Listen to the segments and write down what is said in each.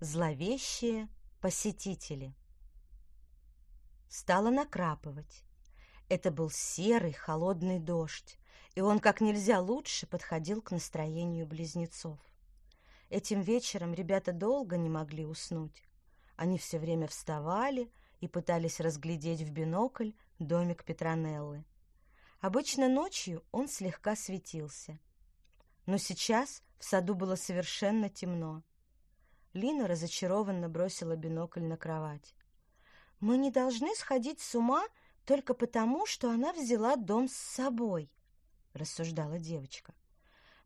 Зловещие посетители. Стало накрапывать. Это был серый холодный дождь, и он как нельзя лучше подходил к настроению близнецов. Этим вечером ребята долго не могли уснуть. Они все время вставали и пытались разглядеть в бинокль домик Петронеллы. Обычно ночью он слегка светился. Но сейчас в саду было совершенно темно. Лина разочарованно бросила бинокль на кровать. «Мы не должны сходить с ума только потому, что она взяла дом с собой», — рассуждала девочка.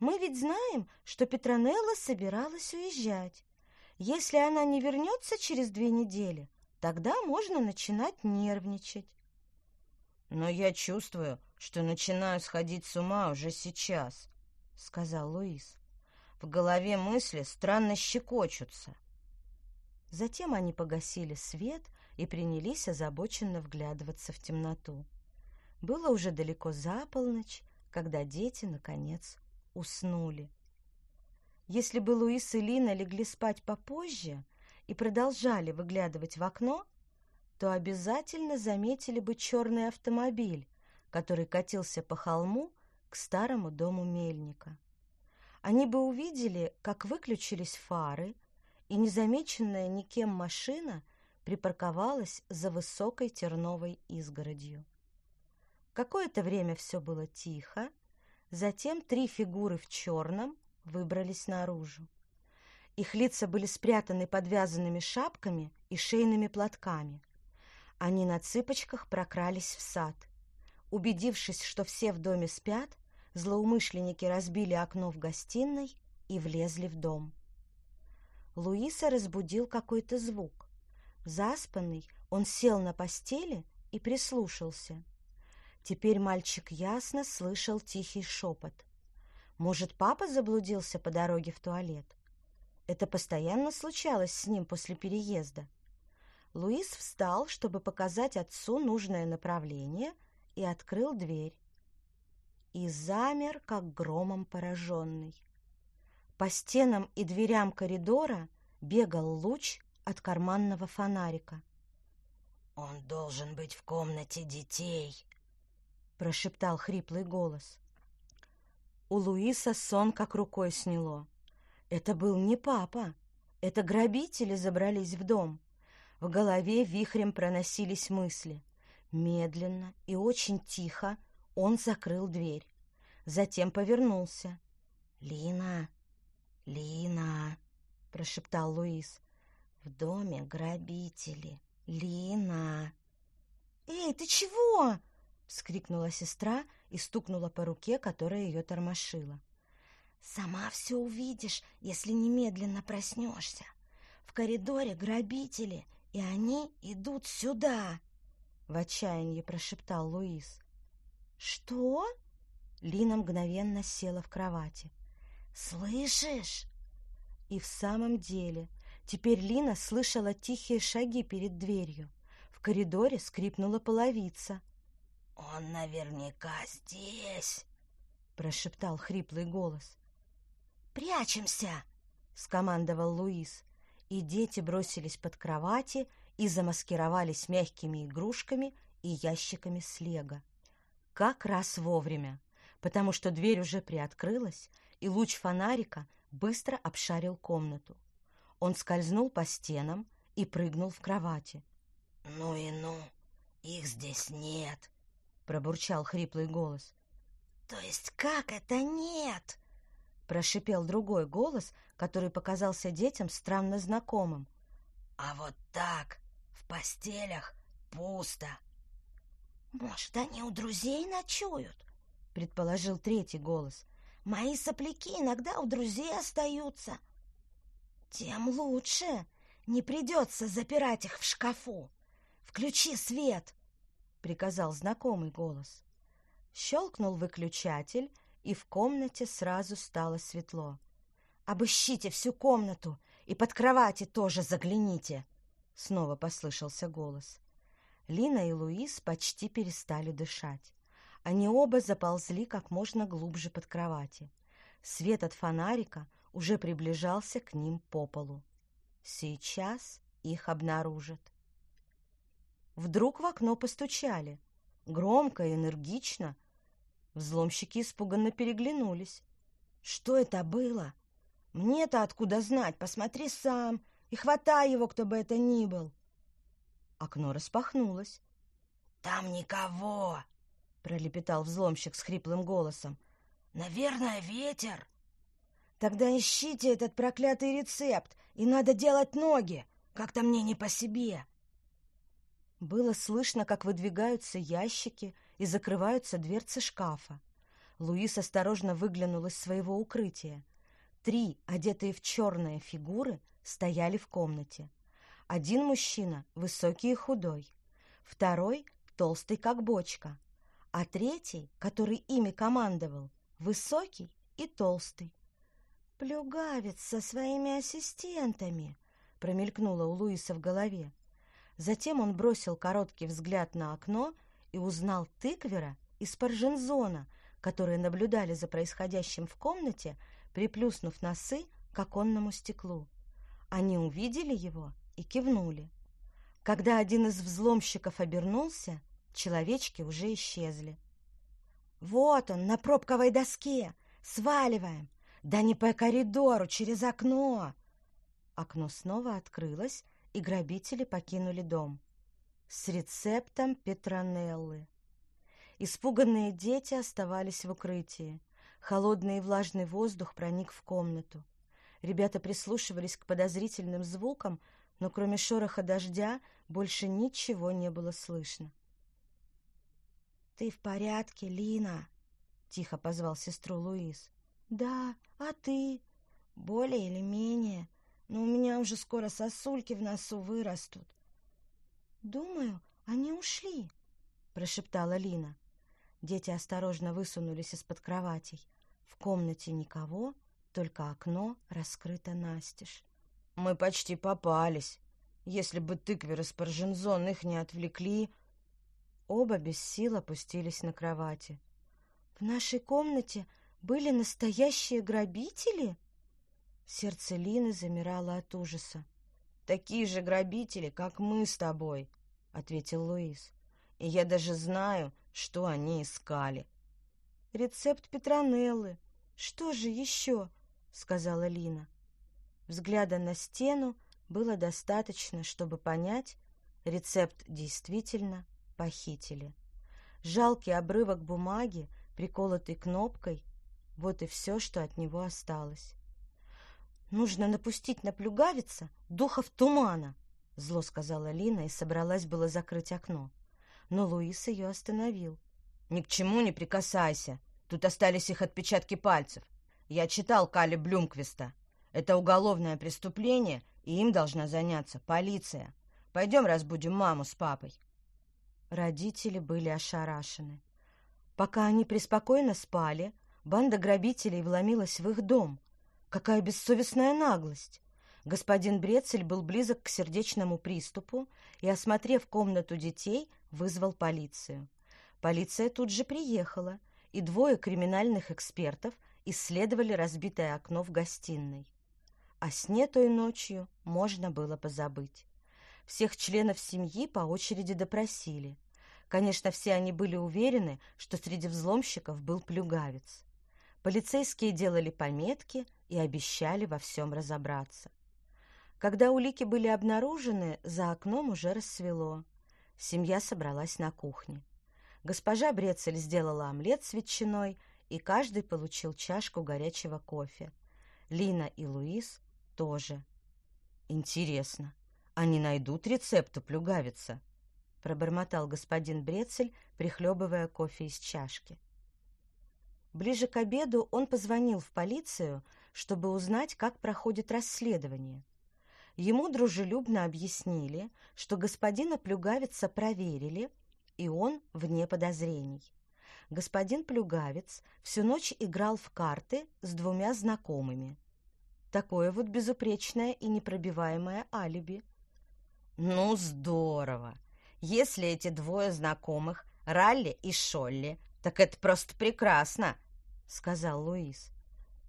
«Мы ведь знаем, что Петронелла собиралась уезжать. Если она не вернется через две недели, тогда можно начинать нервничать». «Но я чувствую, что начинаю сходить с ума уже сейчас», — сказал Луис. В голове мысли странно щекочутся. Затем они погасили свет и принялись озабоченно вглядываться в темноту. Было уже далеко за полночь, когда дети, наконец, уснули. Если бы Луис и Лина легли спать попозже и продолжали выглядывать в окно, то обязательно заметили бы черный автомобиль, который катился по холму к старому дому мельника они бы увидели, как выключились фары, и незамеченная никем машина припарковалась за высокой терновой изгородью. Какое-то время все было тихо, затем три фигуры в черном выбрались наружу. Их лица были спрятаны подвязанными шапками и шейными платками. Они на цыпочках прокрались в сад. Убедившись, что все в доме спят, злоумышленники разбили окно в гостиной и влезли в дом. Луиса разбудил какой-то звук. Заспанный, он сел на постели и прислушался. Теперь мальчик ясно слышал тихий шепот. Может, папа заблудился по дороге в туалет? Это постоянно случалось с ним после переезда. Луис встал, чтобы показать отцу нужное направление, и открыл дверь и замер, как громом пораженный. По стенам и дверям коридора бегал луч от карманного фонарика. «Он должен быть в комнате детей», — прошептал хриплый голос. У Луиса сон как рукой сняло. Это был не папа, это грабители забрались в дом. В голове вихрем проносились мысли. Медленно и очень тихо он закрыл дверь. Затем повернулся. «Лина! Лина!» — прошептал Луис. «В доме грабители. Лина!» «Эй, ты чего?» — вскрикнула сестра и стукнула по руке, которая ее тормошила. «Сама все увидишь, если немедленно проснешься. В коридоре грабители, и они идут сюда!» — в отчаянии прошептал Луис. «Что?» Лина мгновенно села в кровати. «Слышишь?» И в самом деле, теперь Лина слышала тихие шаги перед дверью. В коридоре скрипнула половица. «Он наверняка здесь!» — прошептал хриплый голос. «Прячемся!» — скомандовал Луис, и дети бросились под кровати и замаскировались мягкими игрушками и ящиками с лего как раз вовремя, потому что дверь уже приоткрылась, и луч фонарика быстро обшарил комнату. Он скользнул по стенам и прыгнул в кровати. «Ну и ну, их здесь нет», — пробурчал хриплый голос. «То есть как это нет?» — прошипел другой голос, который показался детям странно знакомым. «А вот так, в постелях, пусто». «Может, они у друзей ночуют?» — предположил третий голос. «Мои сопляки иногда у друзей остаются». «Тем лучше. Не придется запирать их в шкафу. Включи свет!» — приказал знакомый голос. Щелкнул выключатель, и в комнате сразу стало светло. «Обыщите всю комнату и под кровати тоже загляните!» Снова послышался голос. Лина и Луис почти перестали дышать. Они оба заползли как можно глубже под кровати. Свет от фонарика уже приближался к ним по полу. Сейчас их обнаружат. Вдруг в окно постучали. Громко и энергично. Взломщики испуганно переглянулись. «Что это было?» «Мне-то откуда знать? Посмотри сам и хватай его, кто бы это ни был!» Окно распахнулось. «Там никого!» — пролепетал взломщик с хриплым голосом. «Наверное, ветер!» «Тогда ищите этот проклятый рецепт, и надо делать ноги! Как-то мне не по себе!» Было слышно, как выдвигаются ящики и закрываются дверцы шкафа. Луис осторожно выглянул из своего укрытия. Три, одетые в черные фигуры, стояли в комнате. Один мужчина, высокий и худой. Второй, толстый, как бочка. А третий, который ими командовал, высокий и толстый. «Плюгавец со своими ассистентами!» промелькнуло у Луиса в голове. Затем он бросил короткий взгляд на окно и узнал тыквера из Паржензона, которые наблюдали за происходящим в комнате, приплюснув носы к оконному стеклу. Они увидели его и кивнули. Когда один из взломщиков обернулся, человечки уже исчезли. «Вот он, на пробковой доске! Сваливаем! Да не по коридору, через окно!» Окно снова открылось, и грабители покинули дом. С рецептом Петронеллы. Испуганные дети оставались в укрытии. Холодный и влажный воздух проник в комнату. Ребята прислушивались к подозрительным звукам, но кроме шороха дождя больше ничего не было слышно. «Ты в порядке, Лина?» — тихо позвал сестру Луис. «Да, а ты?» «Более или менее, но у меня уже скоро сосульки в носу вырастут». «Думаю, они ушли», — прошептала Лина. Дети осторожно высунулись из-под кроватей. В комнате никого, только окно раскрыто настежь. «Мы почти попались. Если бы тыквер из Паржензон их не отвлекли...» Оба без сил опустились на кровати. «В нашей комнате были настоящие грабители?» Сердце Лины замирало от ужаса. «Такие же грабители, как мы с тобой», — ответил Луис. «И я даже знаю, что они искали. «Рецепт Петронеллы. Что же еще?» — сказала Лина. Взгляда на стену было достаточно, чтобы понять, рецепт действительно похитили. Жалкий обрывок бумаги, приколотый кнопкой, вот и все, что от него осталось. «Нужно напустить на плюгавица духов тумана», — зло сказала Лина и собралась было закрыть окно но Луис ее остановил. «Ни к чему не прикасайся. Тут остались их отпечатки пальцев. Я читал Кали Блюмквиста. Это уголовное преступление, и им должна заняться полиция. Пойдем разбудим маму с папой». Родители были ошарашены. Пока они преспокойно спали, банда грабителей вломилась в их дом. Какая бессовестная наглость! Господин Брецель был близок к сердечному приступу и, осмотрев комнату детей, вызвал полицию. Полиция тут же приехала, и двое криминальных экспертов исследовали разбитое окно в гостиной. О сне той ночью можно было позабыть. Всех членов семьи по очереди допросили. Конечно, все они были уверены, что среди взломщиков был плюгавец. Полицейские делали пометки и обещали во всем разобраться. Когда улики были обнаружены, за окном уже рассвело. Семья собралась на кухне. Госпожа Брецель сделала омлет с ветчиной, и каждый получил чашку горячего кофе. Лина и Луис тоже. «Интересно, они найдут рецепт у плюгавица?» — пробормотал господин Брецель, прихлебывая кофе из чашки. Ближе к обеду он позвонил в полицию, чтобы узнать, как проходит расследование. Ему дружелюбно объяснили, что господина Плюгавица проверили, и он вне подозрений. Господин Плюгавец всю ночь играл в карты с двумя знакомыми. Такое вот безупречное и непробиваемое алиби. «Ну, здорово! Если эти двое знакомых, Ралли и Шолли, так это просто прекрасно!» — сказал Луис.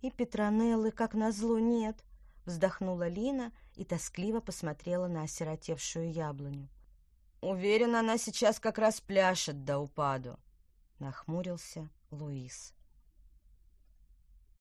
«И Петронеллы, как назло, нет!» — вздохнула Лина и тоскливо посмотрела на осиротевшую яблоню. «Уверен, она сейчас как раз пляшет до упаду», — нахмурился Луис.